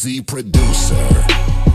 Drizzy producer.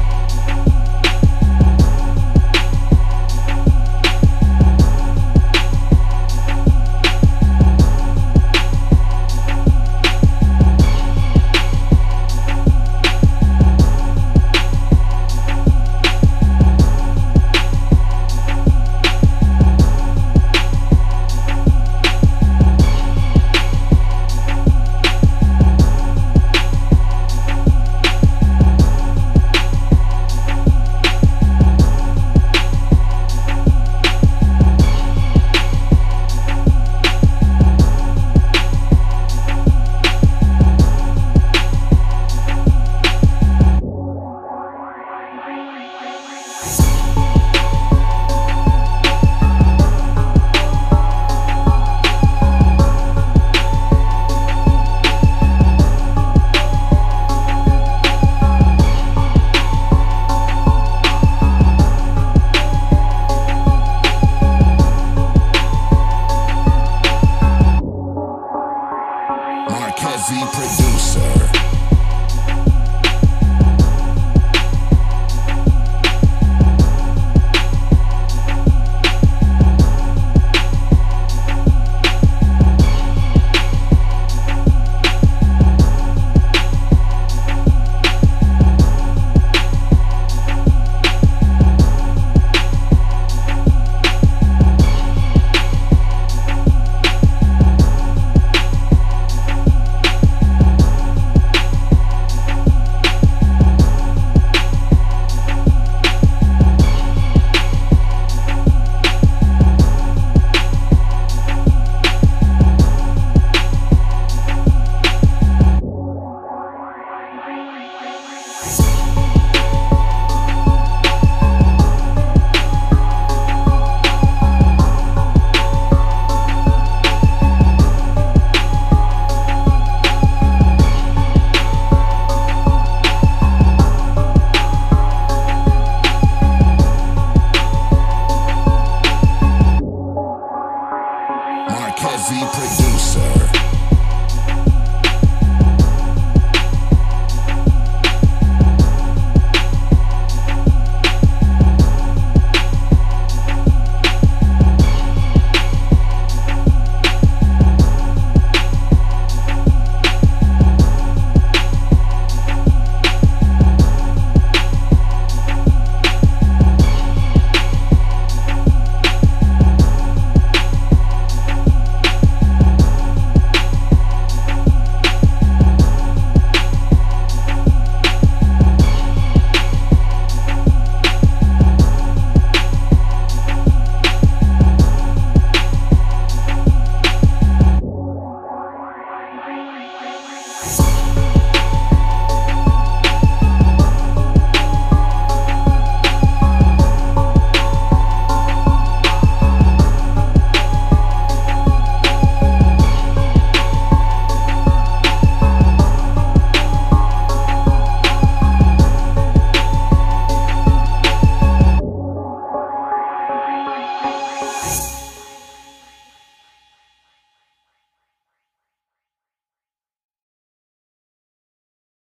Z produce. Heavy producer.